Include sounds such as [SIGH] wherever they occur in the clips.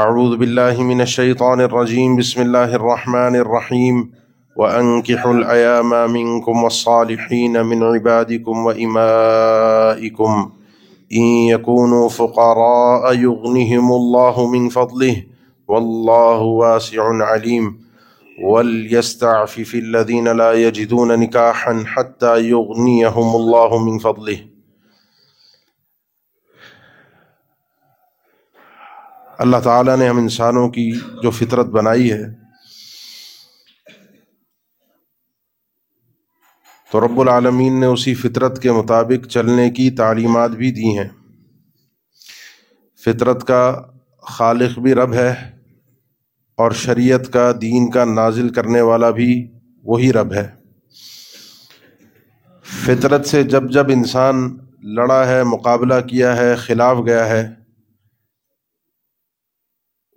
أعوذ بالله من الشيطان الرجيم. بسم الله الرحمن الرحيم. وأنكحوا الأيام منكم والصالحين من عبادكم وإمائكم. إن يكونوا فقراء يغنهم الله من فضله. والله واسع عليم. وليستعفف الذين لا يجدون نكاحا حتى يغنيهم الله من فضله. اللہ تعالیٰ نے ہم انسانوں کی جو فطرت بنائی ہے، تو رب العالمین نے اسی فطرت کے مطابق چلنے کی تعلیمات بھی دی ہیں۔ فطرت کا خالق بھی رب ہے اور شریعت کا دین کا نازل کرنے والا بھی وہی رب ہے۔ فطرت سے جب جب انسان لڑا ہے، مقابلہ کیا ہے، خلاف گیا ہے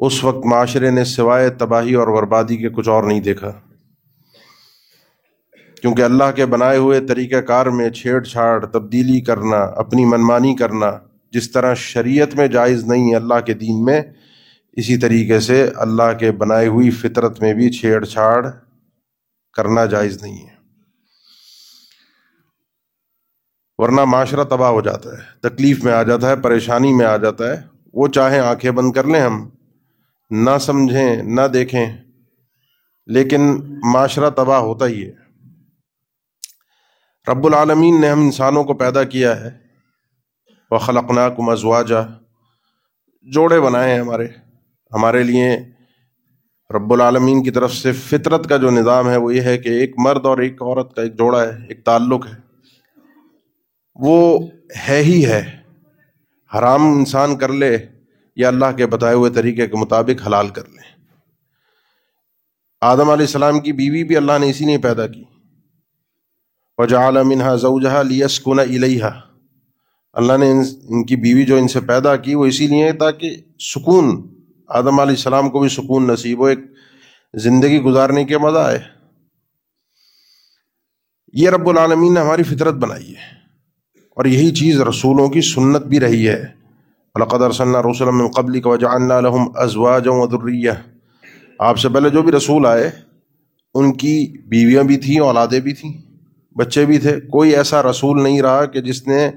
اس وقت معاشرے نے سوائے تباہی اور بربادی کے کچھ اور نہیں دیکھا۔ کیونکہ اللہ کے بنائے ہوئے طریقہ کار میں چھیڑ چھاڑ، تبدیلی کرنا، اپنی منمانی کرنا، جس طرح شریعت میں جائز نہیں ہے اللہ کے دین میں، اسی طریقے سے اللہ کے بنائی ہوئی فطرت میں بھی چھیڑ چھاڑ کرنا جائز نہیں ہے۔ ورنہ معاشرہ تباہ ہو جاتا ہے، تکلیف میں آ جاتا ہے، پریشانی میں آ جاتا ہے۔ وہ چاہیں آنکھیں بند کر لیں ہم نہ سمجھیں، نہ دیکھیں، لیکن معاشرہ تباہ ہوتا ہی ہے۔ رب العالمین نے ہم انسانوں کو پیدا کیا ہے۔ وہ خلقنا کو مزواجہ جوڑے بنائے ہیں ہمارے۔ ہمارے لیے رب العالمین کی طرف سے فطرت کا جو نظام ہے وہ یہ ہے کہ ایک مرد اور ایک عورت کا ایک جوڑا ہے، ایک تعلق ہے۔ وہ ہے ہی ہے۔ حرام انسان کر لے یا اللہ کے بتائے ہوئے طریقے کے مطابق حلال کر لیں۔ آدم علیہ السلام کی بیوی بھی اللہ نے اسی لیے پیدا کی۔ وجعل منها زوجها ليسكن اليها اللہ نے ان کی بیوی جو ان سے پیدا کی، وہ اسی لیے تاکہ سکون، آدم علیہ السلام کو بھی سکون نصیب ہو، ایک زندگی گزارنے کے مزہ آئے۔ یہ رب العالمین نے ہماری فطرت بنائی ہے۔ اور یہی چیز رسولوں کی سنت بھی رہی ہے۔ القدر صلی رسول من قبل کا وجہ لهم ازواجا وذریہ آپ سے پہلے جو بھی رسول آئے، ان کی بیویاں بھی تھیں، اولادیں بھی تھیں، بچے بھی تھے، کوئی ایسا رسول نہیں رہا کہ جس نے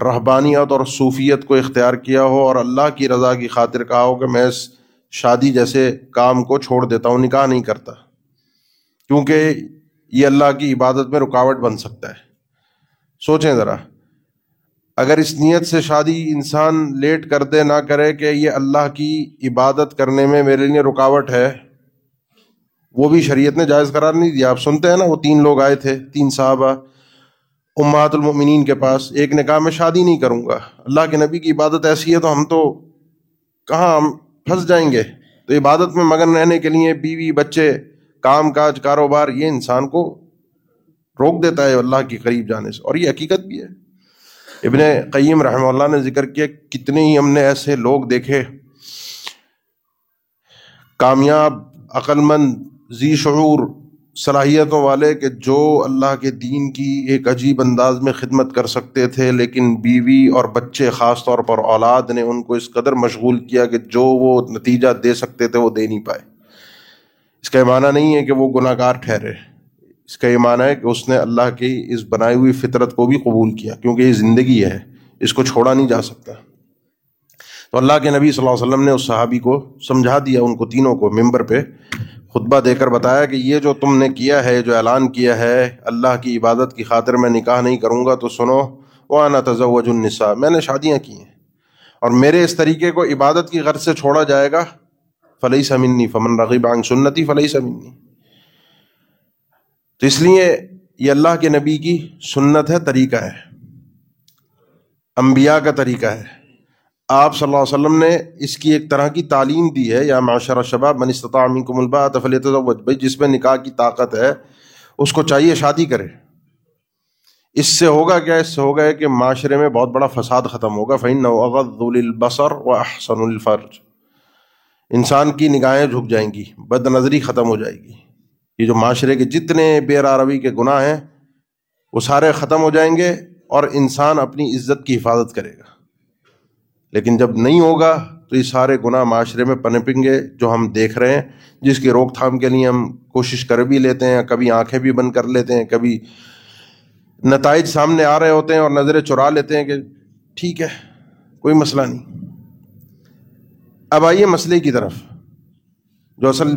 رہبانیت اور صوفیت کو اختیار کیا ہو اور اللہ کی رضا کی خاطر کہا ہو کہ میں اس شادی جیسے کام کو چھوڑ دیتا ہوں، نکاح نہیں کرتا۔ کیونکہ یہ اللہ کی عبادت میں رکاوٹ بن سکتا ہے۔ سوچیں ذرا۔ اگر اس نیت سے شادی انسان لیٹ کر دے نہ کرے کہ یہ اللہ کی عبادت کرنے میں میرے لیے رکاوٹ ہے، وہ بھی شریعت نے جائز قرار نہیں دیا۔ آپ سنتے ہیں نا، وہ تین لوگ آئے تھے، تین صحابہ امہات المؤمنین کے پاس۔ ایک نے کہا، میں شادی نہیں کروں گا۔ اللہ کے نبی کی عبادت ایسی ہے تو ہم تو کہاں، ہم پھنس جائیں گے۔ تو عبادت میں مگن رہنے کے لیے بیوی، بچے، کام کاج، کاروبار، یہ انسان کو روک دیتا ہے اللہ کے قریب جانے سے۔ اور یہ حقیقت بھی ہے۔ ابن قیم رحمہ اللہ نے ذکر کیا کتنے ہی ہم نے ایسے لوگ دیکھے کامیاب عقل مند ذی شعور، صلاحیتوں والے کہ جو اللہ کے دین کی ایک عجیب انداز میں خدمت کر سکتے تھے، لیکن بیوی اور بچے خاص طور پر اولاد نے ان کو اس قدر مشغول کیا کہ جو وہ نتیجہ دے سکتے تھے وہ دے نہیں پائے۔ اس کا یہ معنی نہیں ہے کہ وہ گناہ گار ٹھہرے۔ اس کا یہ معنی ہے کہ اس نے اللہ کی اس بنائی ہوئی فطرت کو بھی قبول کیا، کیونکہ یہ زندگی ہے، اس کو چھوڑا نہیں جا سکتا۔ تو اللہ کے نبی صلی اللہ علیہ وسلم نے اس صحابی کو سمجھا دیا، ان کو تینوں کو ممبر پہ خطبہ دے کر بتایا کہ یہ جو تم نے کیا ہے، جو اعلان کیا ہے، اللہ کی عبادت کی خاطر میں نکاح نہیں کروں گا تو سنو وہ آنا تزوج النساء۔ میں نے شادیاں کی ہیں۔ اور میرے اس طریقے کو عبادت کی غرض سے چھوڑا جائے گا۔ فلئی سمنی فمن رغیب عن سنتی فلئی سمنی تو اس لیے یہ اللہ کے نبی کی سنت ہے، طریقہ ہے۔ انبیاء کا طریقہ ہے۔ آپ صلی اللہ علیہ وسلم نے اس کی ایک طرح کی تعلیم دی ہے، یا معاشرہ شباب من استطاع منکم الباء فلیتزوج۔ بھائی، جس میں نکاح کی طاقت ہے، اس کو چاہیے شادی کرے۔ اس سے ہوگا کیا؟ اس سے ہوگا کہ معاشرے میں بہت بڑا فساد ختم ہوگا۔ فین اغض البصر و احسن الفرج انسان کی نگاہیں جھک جائیں گی، بد نظری ختم ہو جائے گی۔ یہ جو معاشرے کے جتنے بے کے گناہ ہیں، وہ سارے ختم ہو جائیں گے اور انسان اپنی عزت کی حفاظت کرے گا۔ لیکن جب نہیں ہوگا تو یہ سارے گناہ معاشرے میں پنپیں گے جو ہم دیکھ رہے ہیں، جس کی روک تھام کے لیے ہم کوشش کر بھی لیتے ہیں، کبھی آنکھیں بھی بند کر لیتے ہیں، کبھی نتائج سامنے آ رہے ہوتے ہیں اور نظریں چرا لیتے ہیں کہ ٹھیک ہے، کوئی مسئلہ نہیں۔ اب آئیے مسئلے کی طرف۔ جو اصل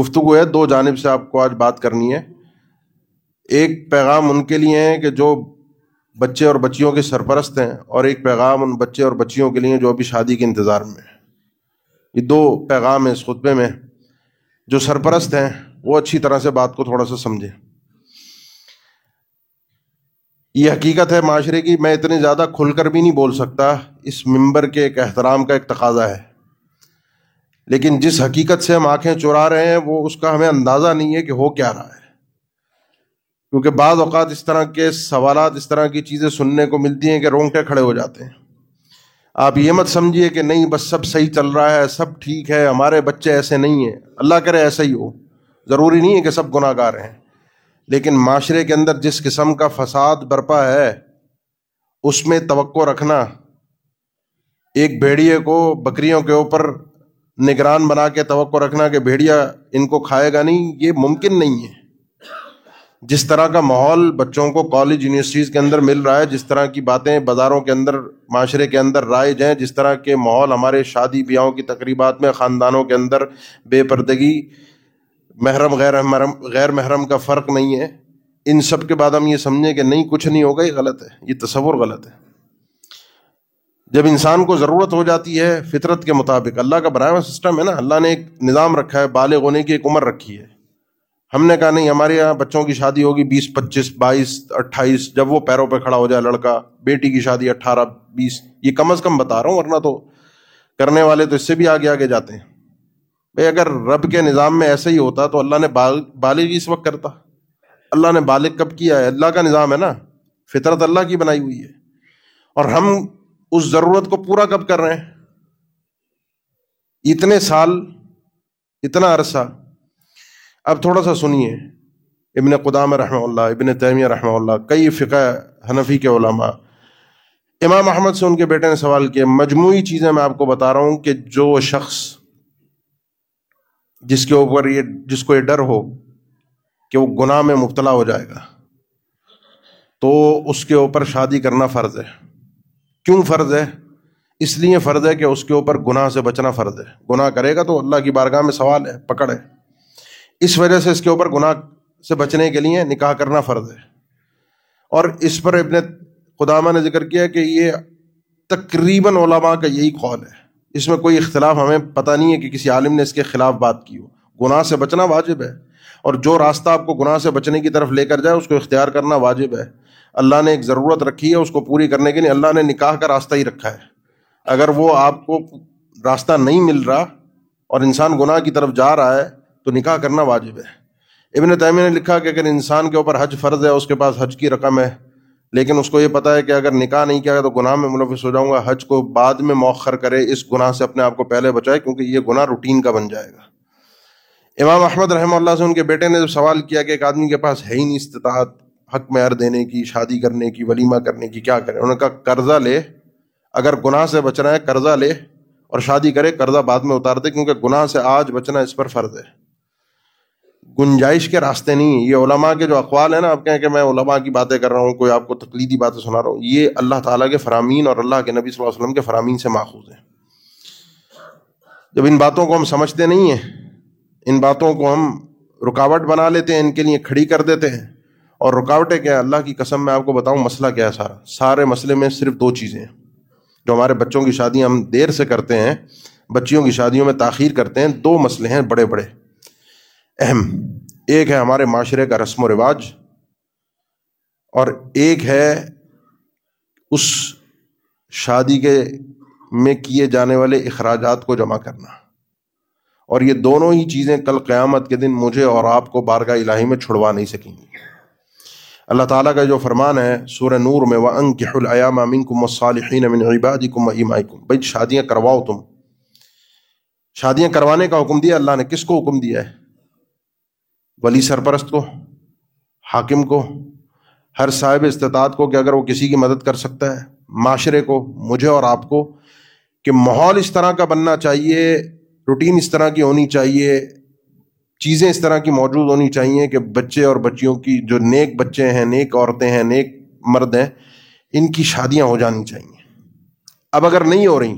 گفتگو ہے، دو جانب سے آپ کو آج بات کرنی ہے۔ ایک پیغام ان کے لیے ہے کہ جو بچے اور بچیوں کے سرپرست ہیں، اور ایک پیغام ان بچے اور بچیوں کے لیے جو ابھی شادی کے انتظار میں یہ دو پیغام ہیں اس خطبے میں۔ جو سرپرست ہیں، وہ اچھی طرح سے بات کو تھوڑا سا سمجھیں۔ یہ حقیقت ہے معاشرے کی، میں اتنی زیادہ کھل کر بھی نہیں بول سکتا۔ اس ممبر کے ایک احترام کا ایک تقاضا ہے۔ لیکن جس حقیقت سے ہم آنکھیں چورا رہے ہیں، وہ اس کا ہمیں اندازہ نہیں ہے کہ ہو کیا رہا ہے۔ کیونکہ بعض اوقات اس طرح کے سوالات، اس طرح کی چیزیں سننے کو ملتی ہیں کہ رونگٹے کھڑے ہو جاتے ہیں۔ آپ یہ مت سمجھیے کہ نہیں، بس سب صحیح چل رہا ہے، سب ٹھیک ہے، ہمارے بچے ایسے نہیں ہیں۔ اللہ کرے ایسا ہی ہو۔ ضروری نہیں ہے کہ سب گناہ گار ہیں۔ لیکن معاشرے کے اندر جس قسم کا فساد برپا ہے، اس میں توقع رکھنا، ایک بھیڑیے کو، بکریوں کے اوپر نگران بنا کے توقع رکھنا کہ بھیڑیا ان کو کھائے گا نہیں، یہ ممکن نہیں ہے۔ جس طرح کا ماحول بچوں کو کالج یونیورسٹیز کے اندر مل رہا ہے، جس طرح کی باتیں بازاروں کے اندر، معاشرے کے اندر رائج ہیں، جس طرح کے ماحول ہمارے شادی بیاہوں کی تقریبات میں خاندانوں کے اندر بے پردگی، محرم، غیر محرم غیر محرم کا فرق نہیں ہے۔ ان سب کے بعد ہم یہ سمجھیں کہ نہیں، کچھ نہیں ہوگا یہ غلط ہے۔ یہ تصور غلط ہے۔ جب انسان کو ضرورت ہو جاتی ہے فطرت کے مطابق، اللہ کا بنایا ہوا سسٹم ہے نا، اللہ نے ایک نظام رکھا ہے، بالغ ہونے کی ایک عمر رکھی ہے۔ ہم نے کہا نہیں، ہمارے یہاں بچوں کی شادی ہوگی بیس، پچیس، بائیس، اٹھائیس، جب وہ پیروں پہ کھڑا ہو جائے لڑکا، بیٹی کی شادی اٹھارہ، بیس، یہ کم از کم بتا رہا ہوں، ورنہ تو کرنے والے تو اس سے بھی آگے آگے جاتے ہیں۔ بھائی، اگر رب کے نظام میں ایسا ہی ہوتا تو اللہ نے بالغ اس وقت کرتا۔ اللہ نے بالغ کب کیا ہے؟ اللہ کا نظام ہے نا، فطرت اللہ کی بنائی ہوئی ہے۔ اور ہم اس ضرورت کو پورا کب کر رہے ہیں؟ اتنے سال، اتنا عرصہ۔ اب تھوڑا سا سنیے، ابن قدام رحمہ اللہ، ابن تیمیہ رحمہ اللہ، کئی فقہ حنفی کے علماء۔ امام احمد سے ان کے بیٹے نے سوال کیا، مجموعی چیزیں میں آپ کو بتا رہا ہوں کہ جو شخص جس کے اوپر یہ، جس کو یہ ڈر ہو کہ وہ گناہ میں مبتلا ہو جائے گا، تو اس کے اوپر شادی کرنا فرض ہے۔ کیوں فرض ہے؟ اس لیے فرض ہے کہ اس کے اوپر گناہ سے بچنا فرض ہے۔ گناہ کرے گا تو اللہ کی بارگاہ میں سوال ہے، پکڑ ہے۔ اس وجہ سے اس کے اوپر گناہ سے بچنے کے لیے نکاح کرنا فرض ہے۔ اور اس پر ابن خدامہ نے ذکر کیا کہ یہ تقریباً علماء کا یہی قول ہے۔ اس میں کوئی اختلاف ہمیں پتہ نہیں ہے کہ کسی عالم نے اس کے خلاف بات کی ہو۔ گناہ سے بچنا واجب ہے۔ اور جو راستہ آپ کو گناہ سے بچنے کی طرف لے کر جائے، اس کو اختیار کرنا واجب ہے۔ اللہ نے ایک ضرورت رکھی ہے اس کو پوری کرنے کے لیے، اللہ نے نکاح کا راستہ ہی رکھا ہے۔ اگر وہ آپ کو راستہ نہیں مل رہا اور انسان گناہ کی طرف جا رہا ہے، تو نکاح کرنا واجب ہے۔ ابن تعمیر نے لکھا کہ اگر انسان کے اوپر حج فرض ہے، اس کے پاس حج کی رقم ہے، لیکن اس کو یہ پتا ہے کہ اگر نکاح نہیں کیا تو گناہ میں ملوث ہو جاؤں گا، حج کو بعد میں مؤخر کرے، اس گناہ سے اپنے آپ کو پہلے بچائے، کیونکہ یہ گناہ روٹین کا بن جائے گا۔ امام احمد رحمہ اللہ سے ان کے بیٹے نے جب سوال کیا کہ ایک آدمی کے پاس ہے ہی نہیں استطاعت حق میں دینے کی، شادی کرنے کی، ولیمہ کرنے کی کیا کرے؟ انہوں نے کہا، قرضہ لے، اگر گناہ سے بچنا ہے، قرضہ لے اور شادی کرے، قرضہ بعد میں اتار دے، کیونکہ گناہ سے آج بچنا اس پر فرض ہے۔ گنجائش کے راستے نہیں یہ علماء کے جو اقوال ہیں نا، آپ کہیں کہ میں علماء کی باتیں کر رہا ہوں، کوئی آپ کو تقلیدی باتیں سنا رہا ہوں، یہ اللہ تعالیٰ کے فرامین اور اللہ کے نبی صلی اللہ علیہ وسلم کے فرامین سے ماخوذ ہیں۔ جب ان باتوں کو ہم سمجھتے نہیں ہیں، ان باتوں کو ہم رکاوٹ بنا لیتے ہیں، ان کے لیے کھڑی کر دیتے ہیں۔ اور رکاوٹیں کیا اللہ کی قسم میں آپ کو بتاؤں مسئلہ کیا ہے سارا؟ سارے مسئلے میں صرف دو چیزیں ہیں۔ جو ہمارے بچوں کی شادیاں ہم دیر سے کرتے ہیں، بچیوں کی شادیوں میں تاخیر کرتے ہیں، دو مسئلے ہیں بڑے بڑے۔ اہم، ایک ہے ہمارے معاشرے کا رسم و رواج، اور ایک ہے اس شادی کے میں کیے جانے والے اخراجات کو جمع کرنا۔ اور یہ دونوں ہی چیزیں کل قیامت کے دن مجھے اور آپ کو بارگاہ الہی میں چھڑوا نہیں سکیں گی۔ اللہ تعالیٰ کا جو فرمان ہے، سورہ نور میں وہ انک العیام امین کم صالحین امن عبادی کم امائکم بھائی، شادیاں کرواؤ تم۔ شادیاں کروانے کا حکم دیا اللہ نے۔ کس کو حکم دیا ہے؟ ولی سرپرست کو، حاکم کو، ہر صاحب استطاعت کو کہ اگر وہ کسی کی مدد کر سکتا ہے، معاشرے کو، مجھے اور آپ کو، کہ ماحول اس طرح کا بننا چاہیے، روٹین اس طرح کی ہونی چاہیے چیزیں اس طرح کی موجود ہونی چاہیے کہ بچے اور بچیوں کی جو نیک بچے ہیں، نیک عورتیں ہیں، نیک مرد ہیں، ان کی شادیاں ہو جانی چاہیے۔ اب اگر نہیں ہو رہی،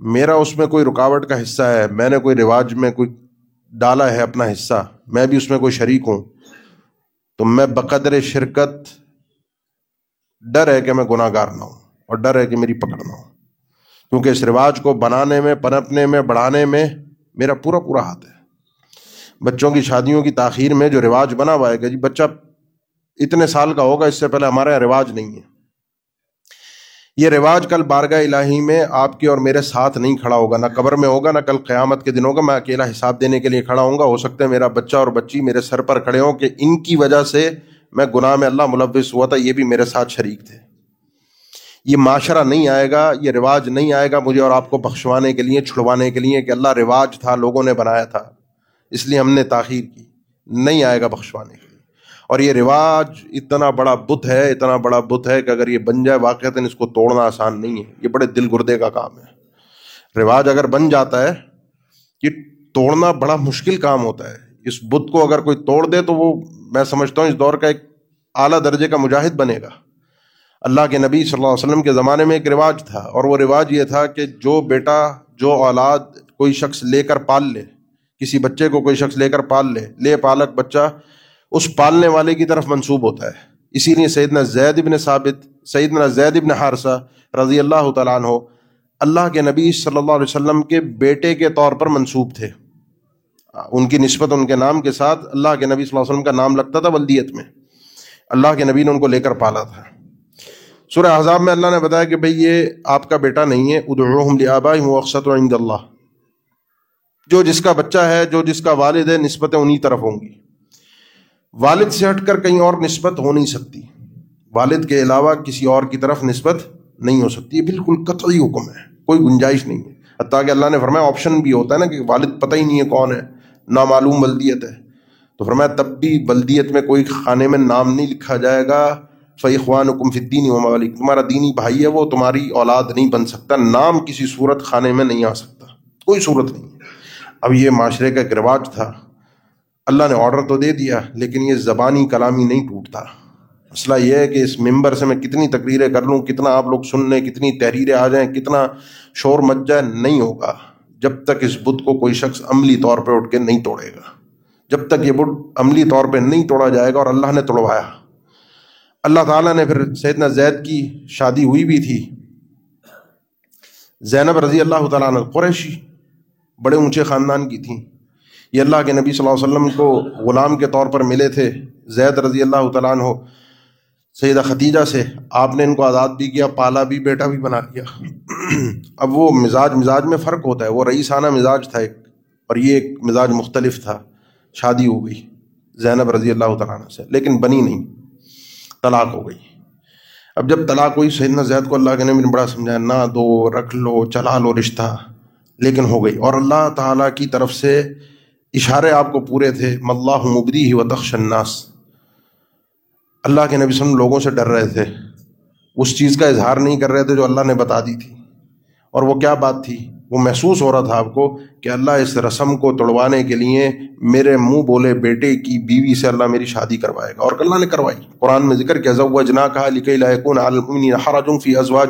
میرا اس میں کوئی رکاوٹ کا حصہ ہے، میں نے کوئی رواج میں کوئی ڈالا ہے اپنا حصہ، میں بھی اس میں کوئی شریک ہوں، تو میں بقدر شرکت ڈر ہے کہ میں گناہ گار نہ ہوں اور ڈر ہے کہ میری پکڑ نہ ہو کیونکہ اس رواج کو بنانے میں، پنپنے میں، بڑھانے میں میرا پورا پورا ہاتھ ہے۔ بچوں کی شادیوں کی تاخیر میں جو رواج بنا ہوا ہے کہ جی بچہ اتنے سال کا ہوگا، اس سے پہلے ہمارے یہاں رواج نہیں ہے۔ یہ رواج کل بارگاہ الہی میں آپ کے اور میرے ساتھ نہیں کھڑا ہوگا، نہ قبر میں ہوگا، نہ کل قیامت کے دن ہوگا۔ میں اکیلا حساب دینے کے لیے کھڑا ہوں گا۔ ہو سکتا ہے میرا بچہ اور بچی میرے سر پر کھڑے ہوں کہ ان کی وجہ سے میں گناہ میں اللہ ملوث ہوا تھا، یہ بھی میرے ساتھ شریک تھے۔ یہ معاشرہ نہیں آئے گا، یہ رواج نہیں آئے گا مجھے اور آپ کو بخشوانے کے لیے، چھڑوانے کے لیے کہ اللہ رواج تھا، لوگوں نے بنایا تھا۔ اس لیے ہم نے تاخیر کی، نہیں آئے گا بخشوانے کے لیے۔ اور یہ رواج اتنا بڑا بت ہے، اتنا بڑا بت ہے کہ اگر یہ بن جائے واقع اس کو توڑنا آسان نہیں ہے۔ یہ بڑے دل گردے کا کام ہے۔ رواج اگر بن جاتا ہے یہ توڑنا بڑا مشکل کام ہوتا ہے۔ اس بت کو اگر کوئی توڑ دے تو وہ، میں سمجھتا ہوں اس دور کا ایک اعلیٰ درجے کا مجاہد بنے گا۔ اللہ کے نبی صلی اللہ علیہ وسلم کے زمانے میں ایک رواج تھا اور وہ رواج یہ تھا کہ جو بیٹا، جو اولاد کوئی شخص لے کر پال لے کسی بچے کو کوئی شخص لے کر پال لے لے پالک بچہ، اس پالنے والے کی طرف منسوب ہوتا ہے۔ اسی لیے سیدنا زید ابن ثابت، سیدنا زید ابن حارثہ رضی اللہ تعالیٰ عنہ اللہ کے نبی صلی اللہ علیہ وسلم کے بیٹے کے طور پر منسوب تھے۔ ان کی نسبت ان کے نام کے ساتھ اللہ کے نبی صلی اللہ علیہ وسلم کا نام لگتا تھا ولدیت میں۔ اللہ کے نبی نے ان کو لے کر پالا تھا۔ سورہ احزاب میں اللہ نے بتایا کہ بھئی یہ آپ کا بیٹا نہیں ہے، ادعوہم لآبائہم واقصت عند اللہ۔ جو جس کا بچہ ہے، جو جس کا والد ہے، نسبتیں انہی طرف ہوں گی۔ والد سے ہٹ کر کہیں اور نسبت ہو نہیں سکتی۔ والد کے علاوہ کسی اور کی طرف نسبت نہیں ہو سکتی۔ یہ بالکل قطعی حکم ہے۔ کوئی گنجائش نہیں ہے۔ حتیٰ کہ اللہ نے فرمایا آپشن بھی ہوتا ہے نا کہ والد پتہ ہی نہیں ہے کون ہے، نامعلوم بلدیت ہے۔ تو فرمایا، تب بھی بلدیت میں کوئی خانے میں نام نہیں لکھا جائے گا۔ فیخوان حکم فدین ممالک تمہارا دینی بھائی ہے، وہ تمہاری اولاد نہیں بن سکتا۔ نام کسی صورت خانے میں نہیں آ سکتا۔ کوئی صورت نہیں اب یہ معاشرے کا ایک رواج تھا۔ اللہ نے آرڈر تو دے دیا، لیکن یہ زبانی کلامی نہیں ٹوٹتا۔ مسئلہ یہ ہے کہ اس ممبر سے میں کتنی تقریریں کر لوں، کتنا آپ لوگ سن لیں کتنی تحریریں آ جائیں، کتنا شور مچ جائے نہیں ہوگا۔ جب تک اس بدھ کو کوئی شخص عملی طور پہ اٹھ کے نہیں توڑے گا۔ جب تک یہ بدھ عملی طور پہ نہیں توڑا جائے گا اور اللہ نے توڑوایا۔ اللہ تعالیٰ نے پھر سیدنا زید کی شادی ہوئی بھی تھی۔ زینب رضی اللہ تعالیٰ نے قریشی۔ بڑے اونچے خاندان کی تھیں۔ یہ اللہ کے نبی صلی اللہ علیہ وسلم کو غلام کے طور پر ملے تھے۔ زید رضی اللہ تعالیٰ عنہ، سیدہ ختیجہ سے آپ نے ان کو آزاد بھی کیا، پالا بھی، بیٹا بھی بنا لیا۔ اب وہ مزاج مزاج میں فرق ہوتا ہے۔ وہ رئیسانہ مزاج تھا ایک، اور یہ ایک مزاج مختلف تھا۔ شادی ہو گئی زینب رضی اللہ تعالیٰ عنہ سے، لیکن بنی نہیں، طلاق ہو گئی۔ اب جب طلاق ہوئی، سیدنا زید کو اللہ کے نبی نے بڑا سمجھایا، نہ دو، رکھ لو، چلا لو رشتہ۔ لیکن ہو گئی۔ اور اللہ تعالیٰ کی طرف سے اشارے آپ کو پورے تھے ملّہ مبری ہی و تخش الناس۔ اللہ کے نبی وسلم لوگوں سے ڈر رہے تھے۔ اس چیز کا اظہار نہیں کر رہے تھے جو اللہ نے بتا دی تھی۔ اور وہ کیا بات تھی؟ وہ محسوس ہو رہا تھا آپ کو کہ اللہ اس رسم کو توڑوانے کے لیے میرے منہ بولے بیٹے کی بیوی سے اللہ میری شادی کروائے گا۔ اور اللہ نے کروائی۔ قرآن میں ذکر کیا ضو جنا کہا لکھن فی ازواج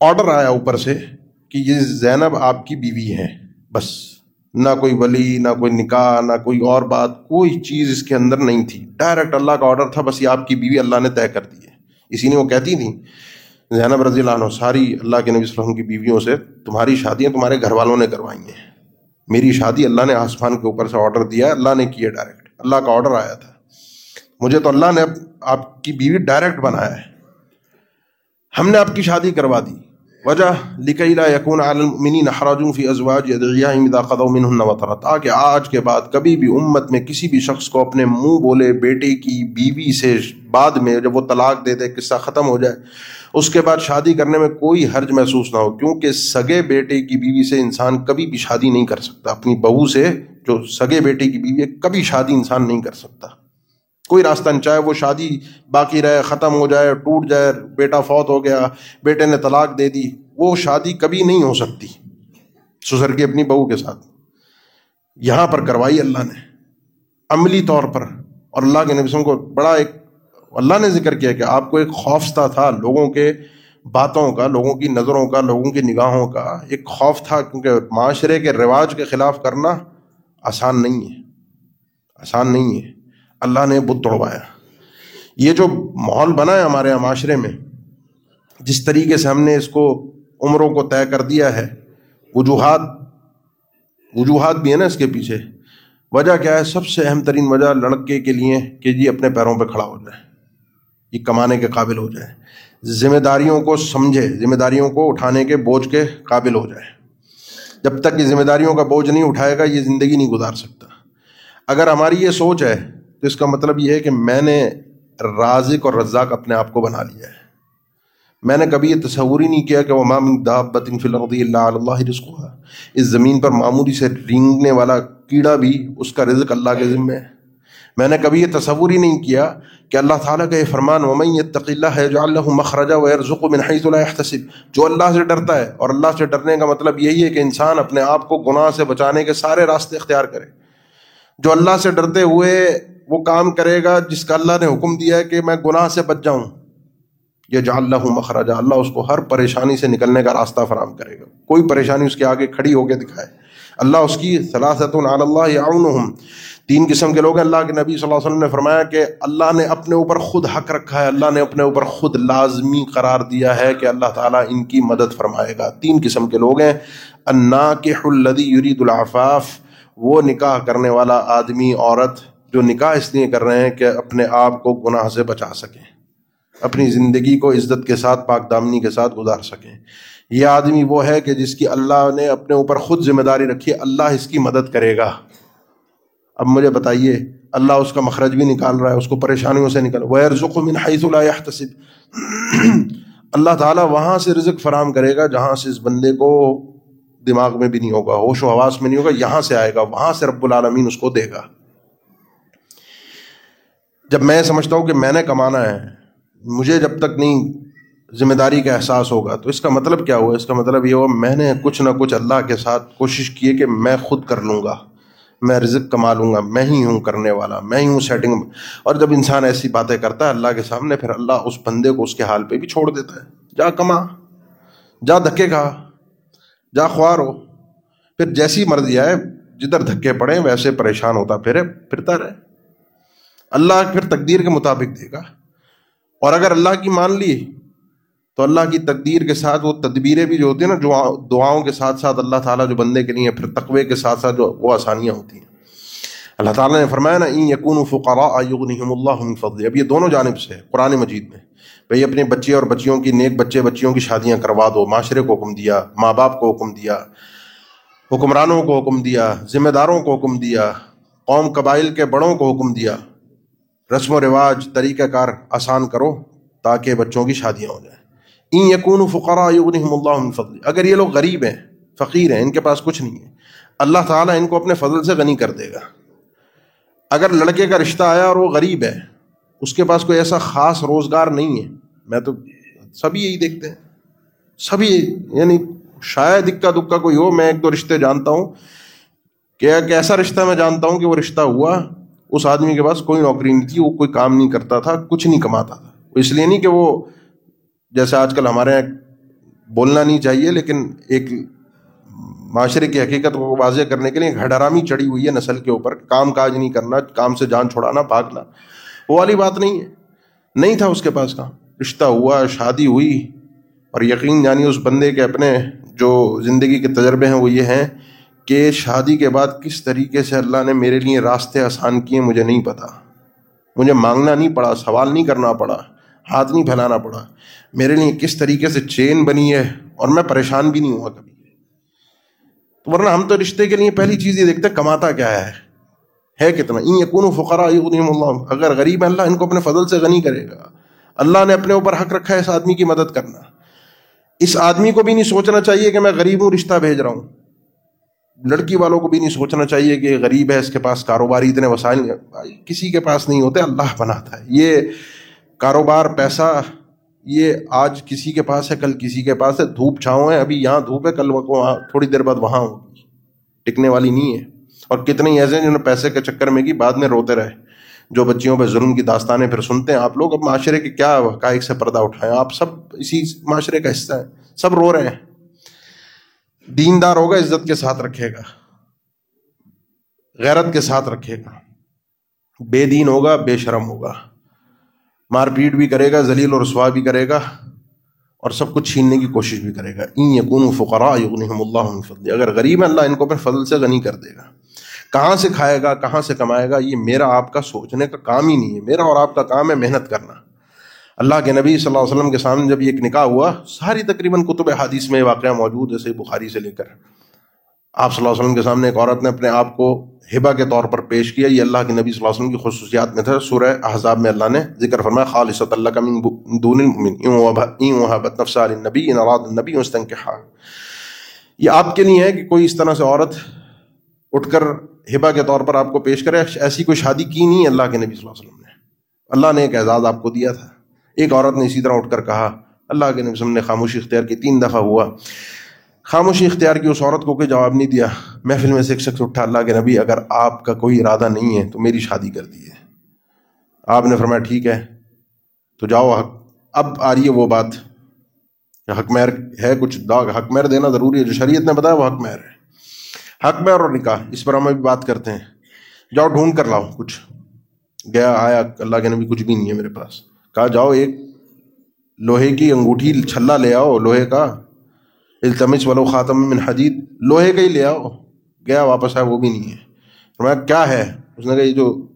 آڈر آیا اوپر سے کہ یہ زینب آپ کی بیوی ہے، بس۔ نہ کوئی ولی، نہ کوئی نکاح، نہ کوئی اور بات، کوئی چیز اس کے اندر نہیں تھی۔ ڈائریکٹ اللہ کا آرڈر تھا، بس یہ آپ کی بیوی اللہ نے طے کر دی ہے۔ اسی نے وہ کہتی تھیں، زینب رضی اللہ عنہ، ساری اللہ کے نبی صلی اللہ علیہ وسلم کی بیویوں سے تمہاری شادیاں تمہارے گھر والوں نے کروائی ہیں میری شادی اللہ نے آسمان کے اوپر سے آرڈر دیا اللہ نے کیا ڈائریکٹ اللہ کا آرڈر آیا تھا۔ مجھے تو اللہ نے آپ کی بیوی ڈائریکٹ بنایا ہے۔ ہم نے آپ کی شادی کروا دی۔ وجہ لکیلا یقون عالمین حراجوں فی ازواج اذا قضوا منہن وطرا تاکہ آج کے بعد کبھی بھی امت میں کسی بھی شخص کو اپنے منہ بولے بیٹے کی بیوی سے بعد میں جب وہ طلاق دے دے، قصہ ختم ہو جائے، اس کے بعد شادی کرنے میں کوئی حرج محسوس نہ ہو، کیونکہ سگے بیٹے کی بیوی سے انسان کبھی بھی شادی نہیں کر سکتا۔ اپنی بہو سے جو سگے بیٹے کی بیوی ہے، کبھی شادی انسان نہیں کر سکتا۔ کوئی راستہ نہیں، چاہے وہ شادی باقی رہے، ختم ہو جائے، ٹوٹ جائے، بیٹا فوت ہو گیا، بیٹے نے طلاق دے دی، وہ شادی کبھی نہیں ہو سکتی۔ سسر کی اپنی بہو کے ساتھ۔ یہاں پر کروائی اللہ نے۔ عملی طور پر۔ اور اللہ کے نبی کو بڑا ایک، اللہ نے ذکر کیا کہ آپ کو ایک خوفستہ تھا لوگوں کے باتوں کا، لوگوں کی نظروں کا، لوگوں کی نگاہوں کا۔ ایک خوف تھا، کیونکہ معاشرے کے رواج کے خلاف کرنا آسان نہیں ہے۔ آسان نہیں ہے۔ اللہ نے بت توڑوایا یہ جو ماحول بنا ہے ہمارے معاشرے میں، جس طریقے سے ہم نے اس کو عمروں کو طے کر دیا ہے، وجوہات وجوہات بھی ہیں نا اس کے پیچھے۔ وجہ کیا ہے؟ سب سے اہم ترین وجہ لڑکے کے لیے کہ جی اپنے پیروں پہ کھڑا ہو جائے، یہ کمانے کے قابل ہو جائے۔ ذمہ داریوں کو سمجھے، ذمہ داریوں کو اٹھانے کے بوجھ کے قابل ہو جائے۔ جب تک یہ ذمہ داریوں کا بوجھ نہیں اٹھائے گا، یہ زندگی نہیں گزار سکتا۔ اگر ہماری یہ سوچ ہے تو اس کا مطلب یہ ہے کہ میں نے رازق اور رزاق اپنے آپ کو بنا لیا ہے۔ میں نے کبھی یہ تصور ہی نہیں کیا کہ وہ مام دابت فی اللہ اللہ رزق ہوا اس زمین پر معمولی سے رینگنے والا کیڑا بھی اس کا رزق اللہ کے ذمہ ہے۔ میں نے کبھی یہ تصور ہی نہیں کیا کہ اللہ تعالیٰ کا یہ فرمان ومن یتق اللہ ہے جو اللہ مخرجہ و ارزق من حیث جو اللہ سے ڈرتا ہے اور اللہ سے ڈرنے کا مطلب یہی ہے کہ انسان اپنے آپ کو گناہ سے بچانے کے سارے راستے اختیار کرے۔ جو اللہ سے ڈرتے ہوئے وہ کام کرے گا جس کا اللہ نے حکم دیا ہے کہ میں گناہ سے بچ جاؤں۔ یہ جا اللہ مخرجہ اللہ اس کو ہر پریشانی سے نکلنے کا راستہ فراہم کرے گا۔ کوئی پریشانی اس کے آگے کھڑی ہو کے دکھائے۔ اللہ اس کی صلاحت اللہ یا تین قسم کے لوگ ہیں۔ اللہ کے نبی صلی اللہ علیہ وسلم نے فرمایا کہ اللہ نے اپنے اوپر خود حق رکھا ہے۔ اللہ نے اپنے اوپر خود لازمی قرار دیا ہے کہ اللہ تعالیٰ ان کی مدد فرمائے گا۔ تین قسم کے لوگ ہیں۔ انا کے الدی یرید العفاف، وہ نکاح کرنے والا آدمی عورت جو نکاح اس لیے کر رہے ہیں کہ اپنے آپ کو گناہ سے بچا سکیں، اپنی زندگی کو عزت کے ساتھ، پاک دامنی کے ساتھ گزار سکیں۔ یہ آدمی وہ ہے کہ جس کی اللہ نے اپنے اوپر خود ذمہ داری رکھی، اللہ اس کی مدد کرے گا۔ اب مجھے بتائیے، اللہ اس کا مخرج بھی نکال رہا ہے، اس کو پریشانیوں سے نکال۔ وہ رزق من حیث لا يحتسب۔ [CLEARS THROAT] اللہ تعالیٰ وہاں سے رزق فراہم کرے گا، جہاں سے اس بندے کو دماغ میں بھی نہیں ہوگا، ہوش و حواس میں نہیں ہوگا، یہاں سے آئے گا، وہاں سے رب العالمین اس کو دے گا۔ جب میں سمجھتا ہوں کہ میں نے کمانا ہے، مجھے جب تک نہیں ذمہ داری کا احساس ہوگا، تو اس کا مطلب کیا ہوا؟ اس کا مطلب یہ ہوا، میں نے کچھ نہ کچھ اللہ کے ساتھ کوشش کی ہے کہ میں خود کر لوں گا، میں رزق کما لوں گا، میں ہی ہوں کرنے والا، میں ہی ہوں سیٹنگ اور جب انسان ایسی باتیں کرتا ہے اللہ کے سامنے، پھر اللہ اس بندے کو اس کے حال پہ بھی چھوڑ دیتا ہے۔ جا کما، جا دھکے کھا، جا خوار ہو، پھر جیسی مرضی آئے، جدھر دھکے پڑے، ویسے پریشان ہوتا پھرے، پھرتا رہے۔ اللہ پھر تقدیر کے مطابق دے گا۔ اور اگر اللہ کی مان لی تو اللہ کی تقدیر کے ساتھ وہ تدبیریں بھی جو ہوتی ہیں نا، جو دعاؤں کے ساتھ ساتھ اللہ تعالیٰ جو بندے کے لیے، پھر تقوے کے ساتھ ساتھ جو وہ آسانیاں ہوتی ہیں۔ اللہ تعالیٰ نے فرمایا نا این یقون فقرا آیغنہم اللہ فضل اب یہ دونوں جانب سے قرآن مجید میں۔ بھائی، اپنے بچے اور بچیوں کی، نیک بچے بچیوں کی شادیاں کروا دو، معاشرے کو حکم دیا، ماں باپ کو حکم دیا، حکمرانوں کو حکم دیا، ذمہ داروں کو حکم دیا، قوم قبائل کے بڑوں کو حکم دیا۔ رسم و رواج، طریقہ کار آسان کرو تاکہ بچوں کی شادیاں ہو جائیں۔ این یقون فقرا یغنہم اللہ فضل اگر یہ لوگ غریب ہیں، فقیر ہیں، ان کے پاس کچھ نہیں ہے۔ اللہ تعالیٰ ان کو اپنے فضل سے غنی کر دے گا۔ اگر لڑکے کا رشتہ آیا اور وہ غریب ہے، اس کے پاس کوئی ایسا خاص روزگار نہیں ہے۔ میں تو سبھی یہی دیکھتے ہیں۔ سبھی یعنی شاید اکا دکا کوئی ہو، میں ایک دو رشتے جانتا ہوں کہ ایک ایسا رشتہ میں جانتا ہوں کہ وہ رشتہ ہوا اس آدمی کے پاس کوئی نوکری نہیں تھی، وہ کوئی کام نہیں کرتا تھا، کچھ نہیں کماتا تھا۔ اس لیے نہیں کہ وہ جیسے آج کل ہمارے یہاں بولنا نہیں چاہیے، لیکن ایک معاشرے کی حقیقت کو واضح کرنے کے لیے گھڑرامی چڑھی ہوئی ہے نسل کے اوپر، کام کاج نہیں کرنا، کام سے جان چھوڑانا بھاگنا۔ وہ والی بات نہیں ہے۔ نہیں تھا اس کے پاس کام۔ رشتہ ہوا، شادی ہوئی، اور یقین جانی اس بندے کے اپنے جو زندگی کے تجربے ہیں وہ یہ ہیں کہ شادی کے بعد کس طریقے سے اللہ نے میرے لیے راستے آسان کیے مجھے نہیں پتا۔ مجھے مانگنا نہیں پڑا، سوال نہیں کرنا پڑا، ہاتھ نہیں پھیلانا پڑا۔ میرے لیے کس طریقے سے چین بنی ہے اور میں پریشان بھی نہیں ہوا کبھی۔ تو ورنہ ہم تو رشتے کے لیے پہلی چیز یہ دیکھتے کماتا کیا ہے؟ ہے کتنا؟ این یقون فقرا اللہ۔ اگر غریب ہے اللہ، ان کو اپنے فضل سے غنی کرے گا۔ اللہ نے اپنے اوپر حق رکھا ہے اس آدمی کی مدد کرنا۔ اس آدمی کو بھی نہیں سوچنا چاہیے کہ میں غریب ہوں، رشتہ بھیج رہا ہوں۔ لڑکی والوں کو بھی نہیں سوچنا چاہیے کہ غریب ہے، اس کے پاس کاروباری اتنے وسائل کسی کے پاس نہیں ہوتے، اللہ بناتا ہے۔ یہ کاروبار، پیسہ، یہ آج کسی کے پاس ہے، کل کسی کے پاس ہے۔ دھوپ چھاؤں ہے ابھی یہاں دھوپ ہے، کل وہاں تھوڑی دیر بعد وہاں ہوگی۔ ٹکنے والی نہیں ہے۔ اور کتنے ایسے ہیں جنہوں نے پیسے کے چکر میں کی، بعد میں روتے رہے۔ جو بچیوں پہ ظلم کی داستانیں پھر سنتے ہیں۔ آپ لوگ اب معاشرے کے کیا حقائق سے پردہ اٹھائیں آپ سب اسی معاشرے کا حصہ ہے سب رو رہے ہیں۔ دیندار ہوگا، عزت کے ساتھ رکھے گا، غیرت کے ساتھ رکھے گا۔ بے دین ہوگا، بے شرم ہوگا۔ مار پیٹ بھی کرے گا، ذلیل اور رسوا بھی کرے گا، اور سب کچھ چھیننے کی کوشش بھی کرے گا۔ این یقون فقرا یغنہم اللہ فضل اگر غریب ہے، اللہ ان کو اپنے فضل سے غنی کر دے گا۔ کہاں سے کھائے گا، کہاں سے کمائے گا، یہ میرا آپ کا سوچنے کا کام ہی نہیں ہے۔ میرا اور آپ کا کام ہے محنت کرنا۔ اللہ کے نبی صلی اللہ علیہ وسلم کے سامنے جب یہ ایک نکاح ہوا، ساری تقریباً کتب حادیث میں واقعہ موجود ہے صحیح بخاری سے لے کر۔ آپ صلی اللہ علیہ وسلم کے سامنے ایک عورت نے اپنے آپ کو ہبا کے طور پر پیش کیا، یہ اللہ کے نبی صلی اللہ علیہ وسلم کی خصوصیات میں تھا۔ سورہ احزاب میں اللہ نے ذکر فرمایا، خالصۃ اللہ کا من دون نفس النبی، ان اراد النبی یہ آپ کے لیے ہے کہ کوئی اس طرح سے عورت اٹھ کر ہبا کے طور پر آپ کو پیش کرے، ایسی کوئی شادی کی نہیں اللہ کے نبی صلی اللہ علیہ وسلم نے۔ اللہ نے ایک اعزاز آپ کو دیا تھا۔ ایک عورت نے اسی طرح اٹھ کر کہا، اللہ کے نبی نے خاموشی اختیار کی، تین دفعہ ہوا۔ خاموشی اختیار کی اس عورت کو کوئی جواب نہیں دیا۔ محفل میں سے ایک شخص اٹھا، اللہ کے نبی، اگر آپ کا کوئی ارادہ نہیں ہے تو میری شادی کر دیے آپ نے فرمایا، ٹھیک ہے، تو جاؤ، حق، اب آ رہی ہے وہ بات۔ حق مہر ہے کچھ داغ حق مہر دینا ضروری ہے۔ جو شریعت نے بتایا، وہ حق مہر ہے۔ حق مہر اور نکاح، اس پر ہم ابھی بات کرتے ہیں۔ جاؤ، ڈھونڈ کر لاؤ کچھ۔ گیا، آیا، اللہ کے نبی کچھ بھی نہیں ہے میرے پاس۔ کہا، جاؤ ایک لوہے کی انگوٹھی چھلا لے آؤ، لوہے کا۔ التمس ولو خاتم من حدید، لوہے کا ہی لے آؤ۔ گیا، واپس آیا، وہ بھی نہیں ہے۔ فرمایا، کیا ہے؟ اس نے کہا، یہ جو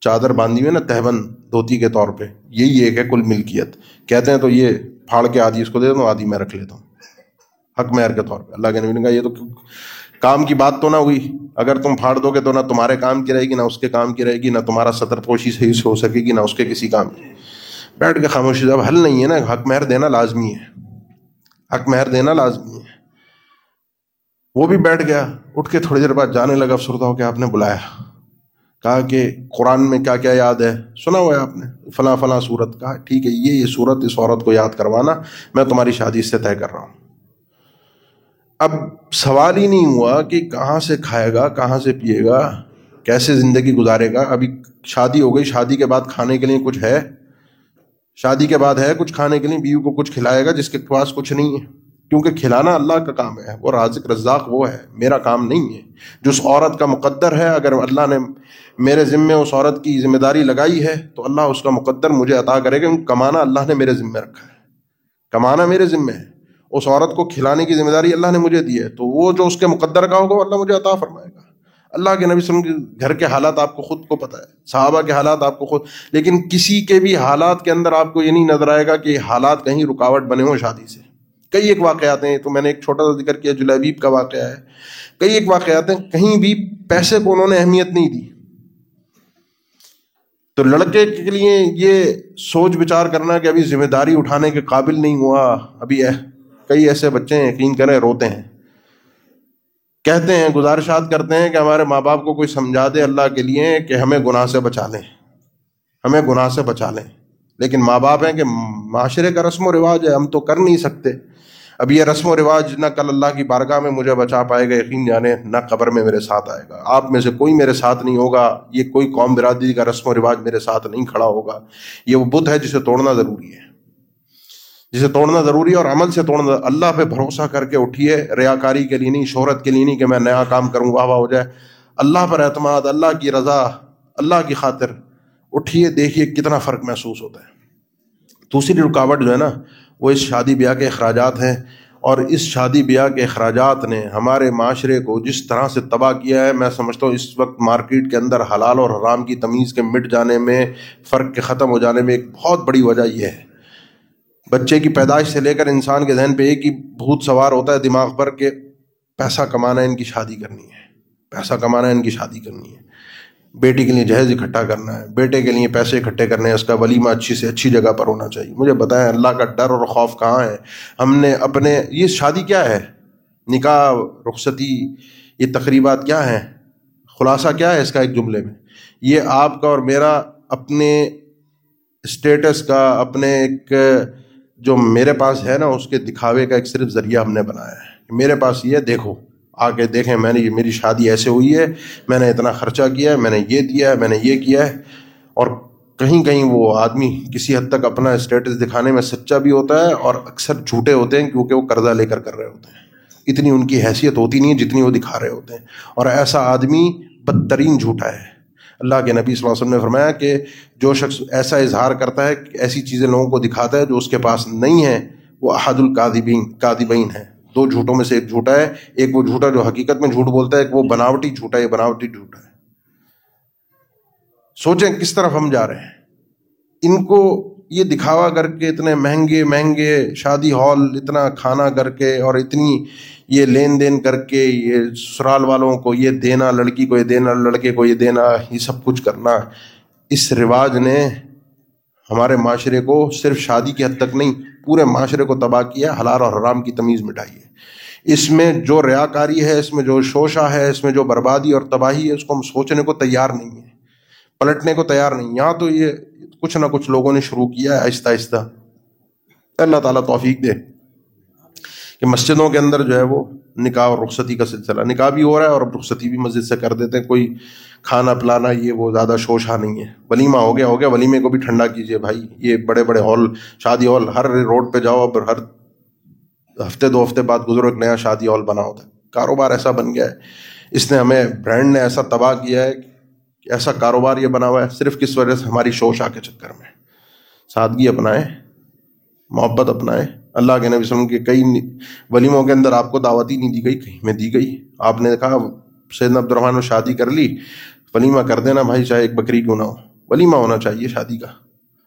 چادر باندھی ہوئی ہے نا، تہبند، دھوتی کے طور پہ، یہی ایک ہے، کل ملکیت۔ کہتے ہیں تو یہ پھاڑ کے آدھی اس کو دے دیتا ہوں آدھی میں رکھ لیتا ہوں۔ حق مہر کے طور پہ۔ اللہ کے نبی نے کہا، یہ تو کام کی بات تو نہ ہوئی۔ اگر تم پھاڑ دو گے تو نہ تمہارے کام کی رہے گی، نہ اس کے کام کی رہے گی، نہ تمہارا سطر پوشی صحیح سے ہو سکے گی، نہ اس کے کسی کام کی۔ بیٹھ کے خاموشی جب حل نہیں ہے نا، حق مہر دینا لازمی ہے۔ حق مہر دینا لازمی ہے۔ وہ بھی بیٹھ گیا، اٹھ کے تھوڑی دیر بعد جانے لگا، افسردہ ہو کے آپ نے بلایا۔ کہا کہ قرآن میں کیا کیا یاد ہے؟ سنا ہوا ہے آپ نے، فلاں فلاں صورت۔ کہا، ٹھیک ہے، یہ یہ صورت، اس عورت کو یاد کروانا، میں تمہاری شادی سے طے کر رہا ہوں۔ اب سوال ہی نہیں ہوا کہ کہاں سے کھائے گا، کہاں سے پیے گا، کیسے زندگی گزارے گا۔ ابھی شادی ہو گئی، شادی کے بعد کھانے کے لیے کچھ ہے؟ شادی کے بعد ہے، کچھ کھانے کے لیے بیوی کو کچھ کھلائے گا، جس کے پاس کچھ نہیں ہے۔ کیونکہ کھلانا اللہ کا کام ہے، وہ رازق، رزاق وہ ہے، میرا کام نہیں ہے۔ جو اس عورت کا مقدر ہے، اگر اللہ نے میرے ذمے اس عورت کی ذمہ داری لگائی ہے، تو اللہ اس کا مقدر مجھے عطا کرے گا۔ کمانا اللہ نے میرے ذمے رکھا ہے۔ کمانا میرے ذمے ہے۔ اس عورت کو کھلانے کی ذمہ داری اللہ نے مجھے دی ہے، تو وہ جو اس کے مقدر کا ہوگا اللہ مجھے عطا فرمائے گا۔ اللہ کے نبی وسلم کے گھر کے حالات آپ کو خود کو پتہ ہے، صحابہ کے حالات آپ کو خود، لیکن کسی کے بھی حالات کے اندر آپ کو یہ نہیں نظر آئے گا کہ حالات کہیں رکاوٹ بنے ہوں شادی سے۔ کئی ایک واقعات ہیں، تو میں نے ایک چھوٹا سا ذکر کیا، جلیبیب کا واقعہ ہے۔ کئی ایک واقعات ہیں، کہیں بھی پیسے کو انہوں نے اہمیت نہیں دی۔ تو لڑکے کے لیے یہ سوچ بچار کرنا کہ ابھی ذمہ داری اٹھانے کے قابل نہیں ہوا، ابھی کئی ایسے بچے ہیں، یقین کریں، روتے ہیں۔ کہتے ہیں گزارشات کرتے ہیں کہ ہمارے ماں باپ کو کوئی سمجھا دے اللہ کے لیے کہ ہمیں گناہ سے بچا لیں۔ ہمیں گناہ سے بچا لیں۔ لیکن ماں باپ ہیں کہ معاشرے کا رسم و رواج ہے، ہم تو کر نہیں سکتے۔ اب یہ رسم و رواج نہ کل اللہ کی بارگاہ میں مجھے بچا پائے گا، یقین جانے، نہ قبر میں میرے ساتھ آئے گا۔ آپ میں سے کوئی میرے ساتھ نہیں ہوگا، یہ کوئی قوم برادری کا رسم و رواج میرے ساتھ نہیں کھڑا ہوگا۔ یہ وہ بدھ ہے جسے توڑنا ضروری ہے۔ جسے توڑنا ضروری ہے اور عمل سے توڑنا اللہ پہ بھروسہ کر کے اٹھیے ریا کاری کے لیے نہیں، شہرت کے لیے نہیں کہ میں نیا کام کروں، واہ واہ ہو جائے۔ اللہ پر اعتماد، اللہ کی رضا، اللہ کی خاطر اٹھیے، دیکھیے کتنا فرق محسوس ہوتا ہے۔ دوسری رکاوٹ جو ہے نا، وہ اس شادی بیاہ کے اخراجات ہیں۔ اور اس شادی بیاہ کے اخراجات نے ہمارے معاشرے کو جس طرح سے تباہ کیا ہے، میں سمجھتا ہوں اس وقت مارکیٹ کے اندر حلال اور حرام کی تمیز کے مٹ جانے میں، فرق کے ختم ہو جانے میں ایک بہت بڑی وجہ یہ ہے۔ بچے کی پیدائش سے لے کر انسان کے ذہن پہ ایک ہی بھوت سوار ہوتا ہے دماغ پر کہ پیسہ کمانا ہے ان کی شادی کرنی ہے، پیسہ کمانا ہے ان کی شادی کرنی ہے۔ بیٹی کے لیے جہیز اکٹھا کرنا ہے، بیٹے کے لیے پیسے اکٹھے کرنے ہیں، اس کا ولیمہ اچھی سے اچھی جگہ پر ہونا چاہیے۔ مجھے بتائیں اللہ کا ڈر اور خوف کہاں ہے؟ ہم نے اپنے، یہ شادی کیا ہے؟ نکاح، رخصتی، یہ تقریبات کیا ہیں؟ خلاصہ کیا ہے اس کا ایک جملے میں؟ یہ آپ کا اور میرا اپنے اسٹیٹس کا، اپنے ایک جو میرے پاس ہے نا، اس کے دکھاوے کا ایک صرف ذریعہ ہم نے بنایا ہے میرے پاس یہ دیکھو آ کے دیکھیں، میں نے یہ، میری شادی ایسے ہوئی ہے، میں نے اتنا خرچہ کیا ہے، میں نے یہ دیا ہے، میں نے یہ کیا ہے، اور کہیں کہیں وہ آدمی کسی حد تک اپنا اسٹیٹس دکھانے میں سچا بھی ہوتا ہے اور اکثر جھوٹے ہوتے ہیں کیونکہ وہ قرضہ لے کر کر رہے ہوتے ہیں۔ اتنی ان کی حیثیت ہوتی نہیں ہے جتنی وہ دکھا رہے ہوتے ہیں۔ اور ایسا آدمی بدترین جھوٹا ہے۔ اللہ کے نبی صلی اللہ علیہ وسلم نے فرمایا کہ جو شخص ایسا اظہار کرتا ہے ایسی چیزیں لوگوں کو دکھاتا ہے جو اس کے پاس نہیں ہے، وہ احد القادبین قادبین ہے دو جھوٹوں میں سے ایک جھوٹا ہے، ایک وہ جھوٹا جو حقیقت میں جھوٹ بولتا ہے، ایک وہ بناوٹی جھوٹا ہے بناوٹی جھوٹا ہے۔ سوچیں کس طرف ہم جا رہے ہیں۔ ان کو یہ دکھاوا کر کے اتنے مہنگے مہنگے شادی ہال، اتنا کھانا کر کے اور اتنی یہ لین دین کر کے یہ سسرال والوں کو یہ دینا، لڑکی کو یہ دینا، لڑکے کو یہ دینا، یہ سب کچھ کرنا۔ اس رواج نے ہمارے معاشرے کو صرف شادی کی حد تک نہیں، پورے معاشرے کو تباہ کیا، حلال اور حرام کی تمیز مٹائی ہے۔ اس میں جو ریا کاری ہے، اس میں جو شوشہ ہے، اس میں جو بربادی اور تباہی ہے، اس کو ہم سوچنے کو تیار نہیں ہے پلٹنے کو تیار نہیں۔ یہاں تو یہ کچھ نہ کچھ لوگوں نے شروع کیا ہے، آہستہ آہستہ۔ اللہ تعالیٰ توفیق دے کہ مسجدوں کے اندر جو ہے وہ نکاح اور رخصتی کا سلسلہ، نکاح بھی ہو رہا ہے اور رخصتی بھی مسجد سے کر دیتے ہیں۔ کوئی کھانا پلانا یہ وہ زیادہ شوشہ ہاں نہیں ہے۔ ولیمہ ہو گیا ہو گیا۔ ولیمے کو بھی ٹھنڈا کیجیے بھائی۔ یہ بڑے بڑے ہال، شادی ہال، ہر روڈ پہ جاؤ، اب ہر ہفتے دو ہفتے بعد گزرو، ایک نیا شادی ہال بنا ہوتا ہے۔ کاروبار ایسا بن گیا ہے۔ اس نے ہمیں، برانڈ نے ایسا تباہ کیا ہے کہ ایسا کاروبار یہ بنا ہوا ہے، صرف کس وجہ سے؟ ہماری شوشا کے چکر میں۔ سادگی اپنائیں، محبت اپنائیں۔ اللہ کے نبی وسلم کے کئی ولیموں کے اندر آپ کو دعوت ہی نہیں دی گئی، کہیں میں دی گئی۔ آپ نے کہا سید عبد الرحمٰن نے شادی کر لی، ولیمہ کر دینا بھائی، چاہے ایک بکری کیوں نہ ہو۔ ولیمہ ہونا چاہیے شادی کا۔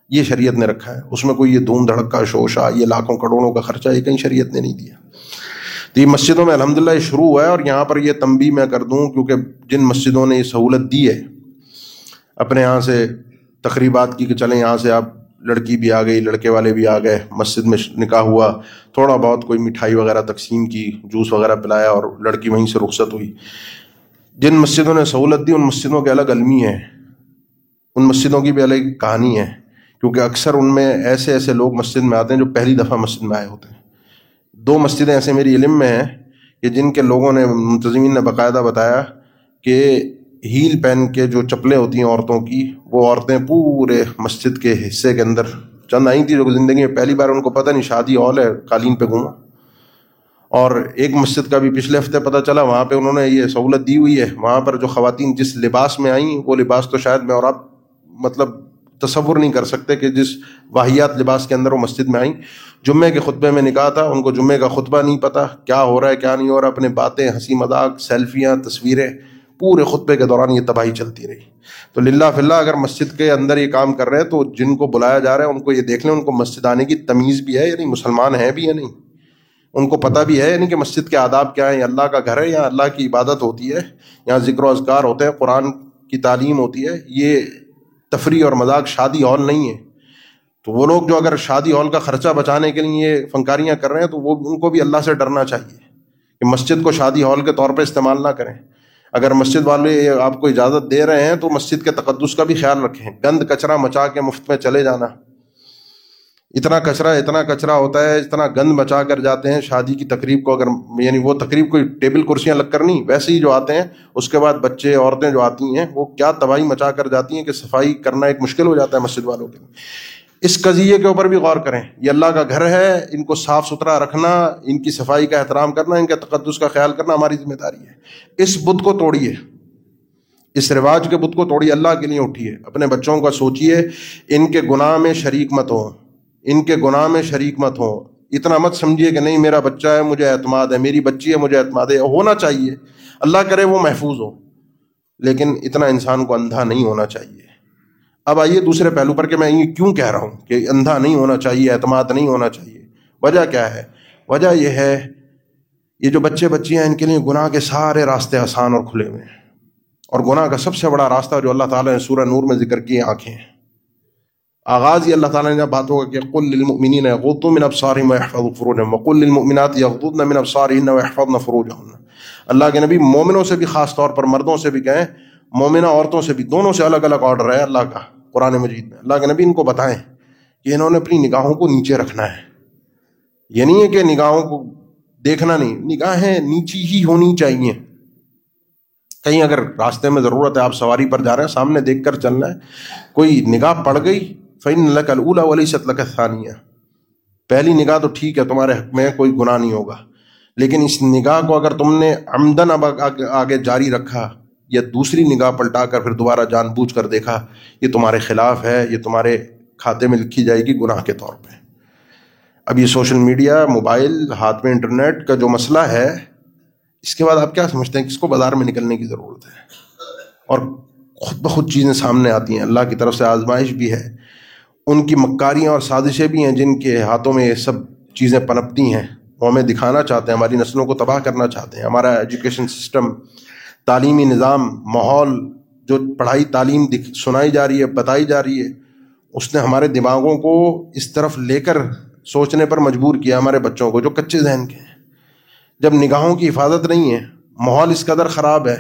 یہ شریعت نے رکھا ہے۔ اس میں کوئی یہ دھوم دھڑک کا شوشا، یہ لاکھوں کروڑوں کا خرچہ، یہ کہیں شریعت نے نہیں دیا۔ تو یہ مسجدوں میں الحمد للہ یہ شروع ہوا ہے اور یہاں پر یہ تنبی میں کر دوں، کیونکہ جن مسجدوں نے یہ سہولت دی ہے اپنے یہاں سے تقریبات کی کہ چلیں یہاں سے آپ لڑکی بھی آ گئی، لڑکے والے بھی آ گئے، مسجد میں نکاح ہوا، تھوڑا بہت کوئی مٹھائی وغیرہ تقسیم کی، جوس وغیرہ پلایا اور لڑکی وہیں سے رخصت ہوئی۔ جن مسجدوں نے سہولت دی، ان مسجدوں کے الگ المی ہیں، ان مسجدوں کی بھی الگ کہانی ہے۔ کیونکہ اکثر ان میں ایسے ایسے لوگ مسجد میں آتے ہیں جو پہلی دفعہ مسجد میں آئے ہوتے ہیں۔ دو مسجدیں ایسے میری علم میں ہیں کہ جن کے لوگوں نے منتظمین نے باقاعدہ بتایا کہ ہیل پہن کے جو چپلیں ہوتی ہیں عورتوں کی، وہ عورتیں پورے مسجد کے حصے کے اندر چند آئی تھی جو زندگی میں پہلی بار ان کو پتہ نہیں، شادی ہال ہے، قالین پہ گھوما۔ اور ایک مسجد کا بھی پچھلے ہفتے پتہ چلا، وہاں پہ انہوں نے یہ سہولت دی ہوئی ہے۔ وہاں پر جو خواتین جس لباس میں آئیں، وہ لباس تو شاید میں اور آپ مطلب تصور نہیں کر سکتے کہ جس واحیات لباس کے اندر وہ مسجد میں آئیں۔ جمعے کے خطبے میں نکاح تھا، ان کو جمعے کا خطبہ نہیں پتہ، کیا ہو رہا ہے، کیا نہیں ہو رہا، اپنے باتیں، ہنسی مذاق، سیلفیاں، تصویریں۔ پورے خطبے کے دوران یہ تباہی چلتی رہی۔ تو للہ فلّہ اگر مسجد کے اندر یہ کام کر رہے ہیں تو جن کو بلایا جا رہا ہے ان کو یہ دیکھ لیں، ان کو مسجد آنے کی تمیز بھی ہے یعنی مسلمان ہے بھی یا نہیں؟ ان کو پتہ بھی ہے یعنی کہ مسجد کے آداب کیا ہیں؟ اللہ کا گھر ہے یا اللہ کی عبادت ہوتی ہے، یہاں ذکر و اذکار ہوتے ہیں، قرآن کی تعلیم ہوتی ہے، یہ تفریح اور مذاق شادی ہال نہیں ہے۔ تو وہ لوگ جو اگر شادی ہال کا خرچہ بچانے کے لیے یہ فنکاریاں کر رہے ہیں تو وہ ان کو بھی اللہ سے ڈرنا چاہیے کہ مسجد کو شادی ہال کے طور پہ استعمال نہ کریں۔ اگر مسجد والے آپ کو اجازت دے رہے ہیں تو مسجد کے تقدس کا بھی خیال رکھیں۔ گند کچرا مچا کے مفت میں چلے جانا۔ اتنا کچرا اتنا کچرا ہوتا ہے، اتنا گند مچا کر جاتے ہیں، شادی کی تقریب کو اگر یعنی وہ تقریب کوئی ٹیبل کرسیاں لگ کر نہیں، ویسے ہی جو آتے ہیں، اس کے بعد بچے، عورتیں جو آتی ہیں، وہ کیا تباہی مچا کر جاتی ہیں کہ صفائی کرنا ایک مشکل ہو جاتا ہے مسجد والوں کے لیے۔ اس قضیے کے اوپر بھی غور کریں۔ یہ اللہ کا گھر ہے، ان کو صاف ستھرا رکھنا، ان کی صفائی کا احترام کرنا، ان کے تقدس کا خیال کرنا ہماری ذمہ داری ہے۔ اس بدھ کو توڑیے۔ اس رواج کے بدھ کو توڑیے، اللہ کے لیے اٹھیے۔ اپنے بچوں کا سوچیے، ان کے گناہ میں شریک مت ہوں ان کے گناہ میں شریک مت ہوں اتنا مت سمجھیے کہ نہیں، میرا بچہ ہے، مجھے اعتماد ہے، میری بچی ہے، مجھے اعتماد ہے۔ ہونا چاہیے۔ اللہ کرے وہ محفوظ ہو، لیکن اتنا انسان کو اندھا نہیں ہونا چاہیے۔ اب آئیے دوسرے پہلو پر کہ میں یہ کیوں کہہ رہا ہوں کہ اندھا نہیں ہونا چاہیے، اعتماد نہیں ہونا چاہیے۔ وجہ کیا ہے؟ وجہ یہ ہے، یہ جو بچے بچی ہیں، ان کے لیے گناہ کے سارے راستے آسان اور کھلے ہوئے ہیں۔ اور گناہ کا سب سے بڑا راستہ جو اللہ تعالیٰ نے سورہ نور میں ذکر کی آنکھیں آغاز یہ اللہ تعالیٰ نے بات ہوگا کہ قل للمؤمنین یغضوا من ابصارهم ويحفظوا فروجهم، وقل للمؤمنات يغضضن من ابصارهن ويحفظن فروجهن۔ اللہ کے نبی مومنوں سے بھی خاص طور پر مردوں سے بھی کہیں مومنہ عورتوں سے بھی دونوں سے الگ الگ آرڈر ہے، اللہ کا، قرآن مجید میں۔ اللہ کے نبی ان کو بتائیں کہ انہوں نے اپنی نگاہوں کو نیچے رکھنا ہے۔ یہ نہیں ہے کہ نگاہوں کو دیکھنا نہیں، نگاہیں نیچی ہی ہونی چاہیے۔ کہیں اگر راستے میں ضرورت ہے، آپ سواری پر جا رہے ہیں، سامنے دیکھ کر چلنا ہے۔ کوئی نگاہ پڑ گئی فین لک اللہ ولی ست ثانیہ پہلی نگاہ تو ٹھیک ہے، تمہارے حق میں کوئی گناہ نہیں ہوگا۔ لیکن اس نگاہ کو اگر تم نے آمدن اب آگے جاری رکھا یا دوسری نگاہ پلٹا کر پھر دوبارہ جان بوجھ کر دیکھا، یہ تمہارے خلاف ہے، یہ تمہارے کھاتے میں لکھی جائے گی گناہ کے طور پہ۔ اب یہ سوشل میڈیا، موبائل، ہاتھ میں انٹرنیٹ کا جو مسئلہ ہے، اس کے بعد آپ کیا سمجھتے ہیں کس کو بازار میں نکلنے کی ضرورت ہے؟ اور خود بخود چیزیں سامنے آتی ہیں۔ اللہ کی طرف سے آزمائش بھی ہے۔ ان کی مکاریاں اور سازشیں بھی ہیں جن کے ہاتھوں میں یہ سب چیزیں پنپتی ہیں۔ وہ ہمیں دکھانا چاہتے ہیں، ہماری نسلوں کو تباہ کرنا چاہتے ہیں۔ ہمارا ایجوکیشن سسٹم تعلیمی نظام، ماحول، جو پڑھائی، تعلیم سنائی جا رہی ہے، بتائی جا رہی ہے، اس نے ہمارے دماغوں کو اس طرف لے کر سوچنے پر مجبور کیا، ہمارے بچوں کو، جو کچے ذہن کے ہیں۔ جب نگاہوں کی حفاظت نہیں ہے، ماحول اس قدر خراب ہے،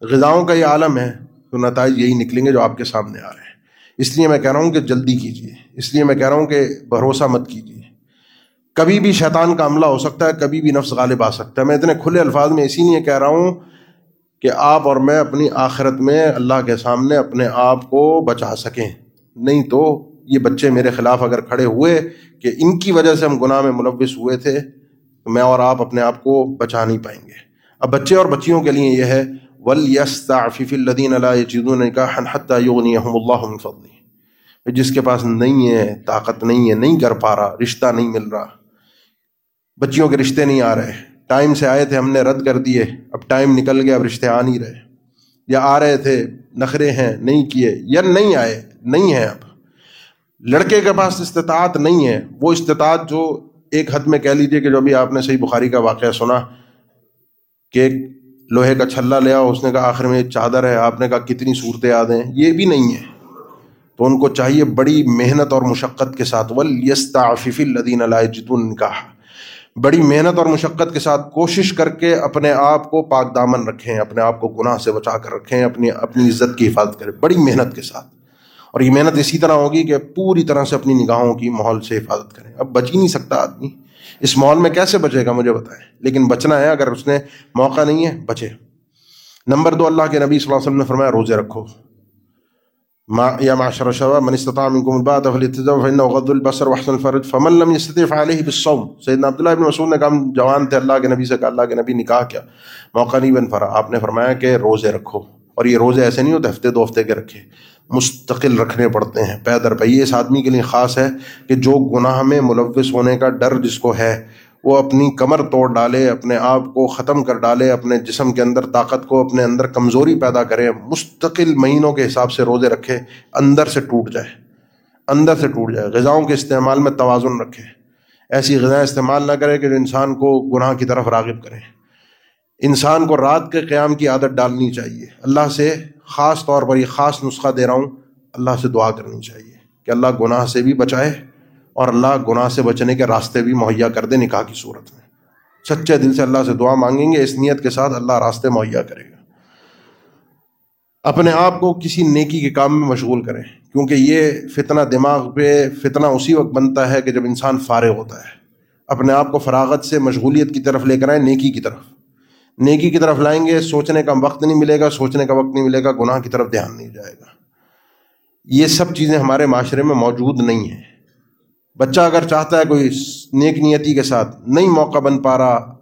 غذاؤں کا یہ عالم ہے، تو نتائج یہی نکلیں گے جو آپ کے سامنے آ رہے ہیں۔ اس لیے میں کہہ رہا ہوں کہ جلدی کیجیے اس لیے میں کہہ رہا ہوں کہ بھروسہ مت کیجیے کبھی بھی شیطان کا عملہ ہو سکتا ہے، کبھی بھی نفس غالب آ سکتا ہے۔ میں اتنے کھلے الفاظ میں اسی لیے کہہ رہا ہوں کہ آپ اور میں اپنی آخرت میں اللہ کے سامنے اپنے آپ کو بچا سکیں۔ نہیں تو یہ بچے میرے خلاف اگر کھڑے ہوئے کہ ان کی وجہ سے ہم گناہ میں ملوث ہوئے تھے تو میں اور آپ اپنے آپ کو بچا نہیں پائیں گے۔ اب بچے اور بچیوں کے لیے یہ ہے ول یس تعفیف الدین اللہ چیزوں نے کہا حتیٰ یونی اللہ فضلی جس کے پاس نہیں ہے، طاقت نہیں ہے، نہیں کر پا رہا، رشتہ نہیں مل رہا۔ بچیوں کے رشتے نہیں آ رہے۔ ٹائم سے آئے تھے، ہم نے رد کر دیے۔ اب ٹائم نکل گیا، اب رشتے آ نہیں رہے۔ یا آ رہے تھے، نخرے ہیں، نہیں کیے، یا نہیں آئے، نہیں ہیں اب۔ لڑکے کے پاس استطاعت نہیں ہے۔ وہ استطاعت جو ایک حد میں کہہ لیجیے کہ جو بھی آپ نے صحیح بخاری کا واقعہ سنا، کہ ایک لوہے کا چھلا لیا اس نے کہا آخر میں چادر ہے، آپ نے کہا کتنی صورتیں یاد ہیں۔ یہ بھی نہیں ہے۔ تو ان کو چاہیے بڑی محنت اور مشقت کے ساتھ۔ ول یستا عفیف الدین علیہ کہا بڑی محنت اور مشقت کے ساتھ کوشش کر کے اپنے آپ کو پاک دامن رکھیں، اپنے آپ کو گناہ سے بچا کر رکھیں، اپنی اپنی عزت کی حفاظت کریں۔ بڑی محنت کے ساتھ۔ اور یہ محنت اسی طرح ہوگی کہ پوری طرح سے اپنی نگاہوں کی ماحول سے حفاظت کریں۔ اب بچ ہی نہیں سکتا آدمی۔ اس ماحول میں کیسے بچے گا مجھے بتائیں؟ لیکن بچنا ہے، اگر اس نے موقع نہیں ہے، بچے۔ نمبر دو، اللہ کے نبی صلی اللہ علیہ وسلم نے فرمایا، روزے رکھو۔ ما يا معشر الشباب، من استطاع منكم الباءة فليتزوج فإنه غض البصر وحسن الفرج. فمن لم يستطع فعليه بالصوم. سیدنا عبداللہ ابن مسعود نے کہا جوان تھے، اللہ کے نبی سے کہا، اللہ کے نبی نکاح کیا۔ موقع نہیں بن پڑا آپ نے فرمایا کہ روزے رکھو۔ اور یہ روزے ایسے نہیں ہوتے، ہفتے دو ہفتے کے رکھے۔ مستقل رکھنے پڑتے ہیں۔ پیدر پہ یہ اس آدمی کے لیے خاص ہے کہ جو گناہ میں ملوث ہونے کا ڈر جس کو ہے وہ اپنی کمر توڑ ڈالے، اپنے آپ کو ختم کر ڈالے، اپنے جسم کے اندر طاقت کو، اپنے اندر کمزوری پیدا کرے، مستقل مہینوں کے حساب سے روزے رکھے، اندر سے ٹوٹ جائے، اندر سے ٹوٹ جائے، غذاؤں کے استعمال میں توازن رکھے۔ ایسی غذائیں استعمال نہ کرے کہ جو انسان کو گناہ کی طرف راغب کرے۔ انسان کو رات کے قیام کی عادت ڈالنی چاہیے۔ اللہ سے خاص طور پر یہ خاص نسخہ دے رہا ہوں، اللہ سے دعا کرنی چاہیے کہ اللہ گناہ سے بھی بچائے اور اللہ گناہ سے بچنے کے راستے بھی مہیا کر دے نکاح کی صورت میں۔ سچے دل سے اللہ سے دعا مانگیں گے، اس نیت کے ساتھ اللہ راستے مہیا کرے گا۔ اپنے آپ کو کسی نیکی کے کام میں مشغول کریں، کیونکہ یہ فتنہ دماغ پہ فتنہ اسی وقت بنتا ہے کہ جب انسان فارغ ہوتا ہے۔ اپنے آپ کو فراغت سے مشغولیت کی طرف لے کر آئیں، نیکی کی طرف۔ نیکی کی طرف لائیں گے، سوچنے کا وقت نہیں ملے گا، سوچنے کا وقت نہیں ملے گا، گناہ کی طرف دھیان نہیں جائے گا۔ یہ سب چیزیں ہمارے معاشرے میں موجود نہیں ہیں۔ بچہ اگر چاہتا ہے کوئی نیک نیتی کے ساتھ نہیں موقع بن پا رہا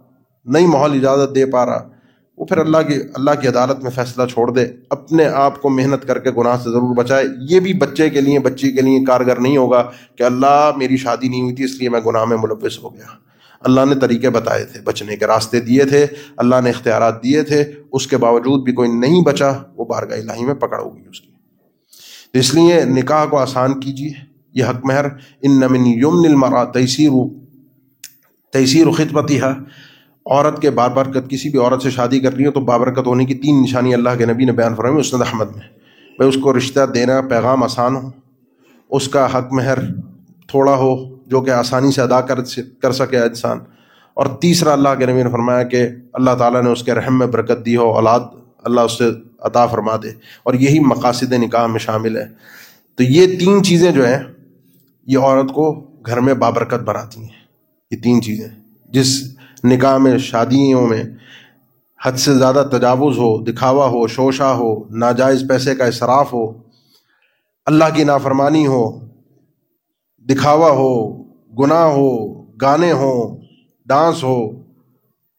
نہیں ماحول اجازت دے پا رہا، وہ پھر اللہ کی اللہ کی عدالت میں فیصلہ چھوڑ دے، اپنے آپ کو محنت کر کے گناہ سے ضرور بچائے۔ یہ بھی بچے کے لیے، بچی کے لیے کارگر نہیں ہوگا کہ اللہ میری شادی نہیں ہوئی تھی، اس لیے میں گناہ میں ملوث ہو گیا۔ اللہ نے طریقے بتائے تھے، بچنے کے راستے دیے تھے، اللہ نے اختیارات دیے تھے، اس کے باوجود بھی کوئی نہیں بچا، وہ بارگاہ الہی میں پکڑ ہوگی اس کی۔ اس لیے نکاح کو آسان کیجیے یہ حق مہر، ان نمن یمن المرا تیسیر تیسیر خطبتی ہے عورت کے بابرکت کسی بھی عورت سے شادی کر رہی ہو تو بابرکت ہونے کی تین نشانی اللہ کے نبی نے بیان فرمائی اسند احمد میں۔ بھائی، اس کو رشتہ دینا پیغام آسان ہو، اس کا حق مہر تھوڑا ہو، جو کہ آسانی سے ادا کر کر سکے انسان۔ اور تیسرا اللہ کے نبی نے فرمایا کہ اللہ تعالیٰ نے اس کے رحم میں برکت دی ہو، اولاد اللہ اس سے عطا فرما دے۔ اور یہی مقاصد نکاح میں شامل ہے۔ تو یہ تین چیزیں جو ہیں یہ عورت کو گھر میں بابرکت بناتی ہیں۔ یہ تین چیزیں جس نکاح میں، شادیوں میں حد سے زیادہ تجاوز ہو، دکھاوا ہو، شوشا ہو، ناجائز پیسے کا اصراف ہو، اللہ کی نافرمانی ہو، دکھاوا ہو، گناہ ہو، گانے ہوں، ڈانس ہو،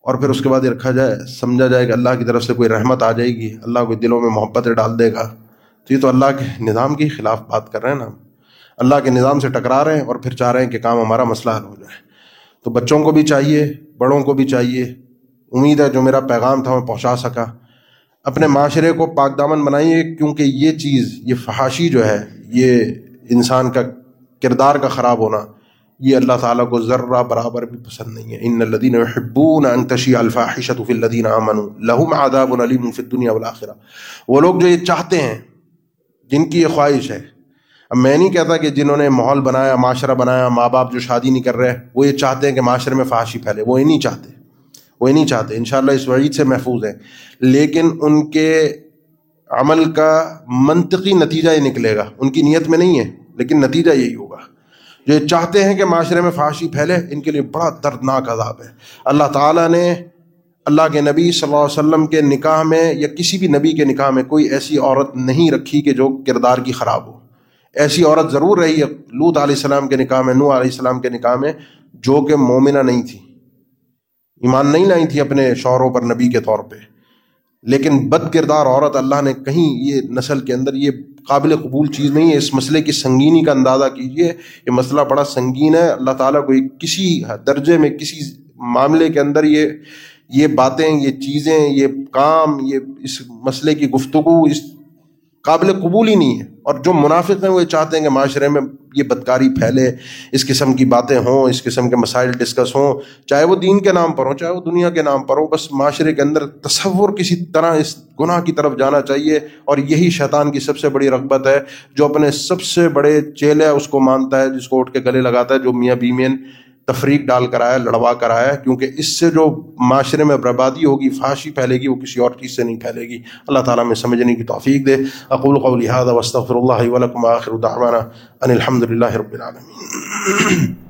اور پھر اس کے بعد یہ رکھا جائے، سمجھا جائے کہ اللہ کی طرف سے کوئی رحمت آ جائے گی، اللہ کو دلوں میں محبت ڈال دے گا۔ تو یہ تو اللہ کے نظام کے خلاف بات کر رہے ہیں نا اللہ کے نظام سے ٹکرا رہے ہیں اور پھر چاہ رہے ہیں کہ کام ہمارا مسئلہ حل ہو جائے۔ تو بچوں کو بھی چاہیے، بڑوں کو بھی چاہیے۔ امید ہے جو میرا پیغام تھا میں پہنچا سکا۔ اپنے معاشرے کو پاک دامن بنائیے، کیونکہ یہ چیز، یہ فحاشی جو ہے، یہ انسان کا کردار کا خراب ہونا، یہ اللہ تعالیٰ کو ذرہ برابر بھی پسند نہیں ہے۔ ان الدین حبون انتشی الفاحشت فی الدین امن لہم آداب العلیم فی دنیا والآخرہ۔ وہ لوگ جو یہ چاہتے ہیں، جن کی یہ خواہش ہے اب میں نہیں کہتا کہ جنہوں نے ماحول بنایا، معاشرہ بنایا، ماں باپ جو شادی نہیں کر رہے، وہ یہ چاہتے ہیں کہ معاشرے میں فحاشی پھیلے۔ وہ یہ نہیں چاہتے۔ وہ یہ نہیں چاہتے۔ ان شاء اللہ اس وعید سے محفوظ ہیں۔ لیکن ان کے عمل کا منطقی نتیجہ یہ نکلے گا۔ ان کی نیت میں نہیں ہے، لیکن نتیجہ یہی ہوگا۔ جو چاہتے ہیں کہ معاشرے میں فحاشی پھیلے، ان کے لیے بڑا دردناک عذاب ہے۔ اللہ تعالیٰ نے اللہ کے نبی صلی اللہ علیہ وسلم کے نکاح میں یا کسی بھی نبی کے نکاح میں کوئی ایسی عورت نہیں رکھی کہ جو کردار کی خراب ہو۔ ایسی عورت ضرور رہی ہے۔ لوت علیہ السلام کے نکاح میں نو علیہ السلام کے نکاح میں جو کہ مومنہ نہیں تھی۔ ایمان نہیں لائی تھی اپنے شوہروں پر نبی کے طور پہ۔ لیکن بد کردار عورت اللہ نے کہیں یہ نسل کے اندر یہ قابل قبول چیز نہیں ہے۔ اس مسئلے کی سنگینی کا اندازہ کیجیے یہ مسئلہ بڑا سنگین ہے۔ اللہ تعالیٰ کو کسی درجے میں، کسی معاملے کے اندر یہ یہ باتیں، یہ چیزیں، یہ کام، یہ اس مسئلے کی گفتگو، اس قابل قبول ہی نہیں ہے۔ اور جو منافق ہیں وہ یہ چاہتے ہیں کہ معاشرے میں یہ بدکاری پھیلے، اس قسم کی باتیں ہوں، اس قسم کے مسائل ڈسکس ہوں، چاہے وہ دین کے نام پر ہوں، چاہے وہ دنیا کے نام پر ہوں، بس معاشرے کے اندر تصور کسی طرح اس گناہ کی طرف جانا چاہیے۔ اور یہی شیطان کی سب سے بڑی رغبت ہے، جو اپنے سب سے بڑے چیلے اس کو مانتا ہے، جس کو اٹھ کے گلے لگاتا ہے، جو میاں بیمین تفریق ڈال کر آیا، لڑوا کر آیا، کیونکہ اس سے جو معاشرے میں بربادی ہوگی، فحاشی پھیلے گی، وہ کسی اور چیز سے نہیں پھیلے گی۔ اللہ تعالیٰ میں سمجھنے کی توفیق دے۔ اقول قول هذا واستغفر الله ولكم آخر دعوانا ان الحمد للہ رب العالمین۔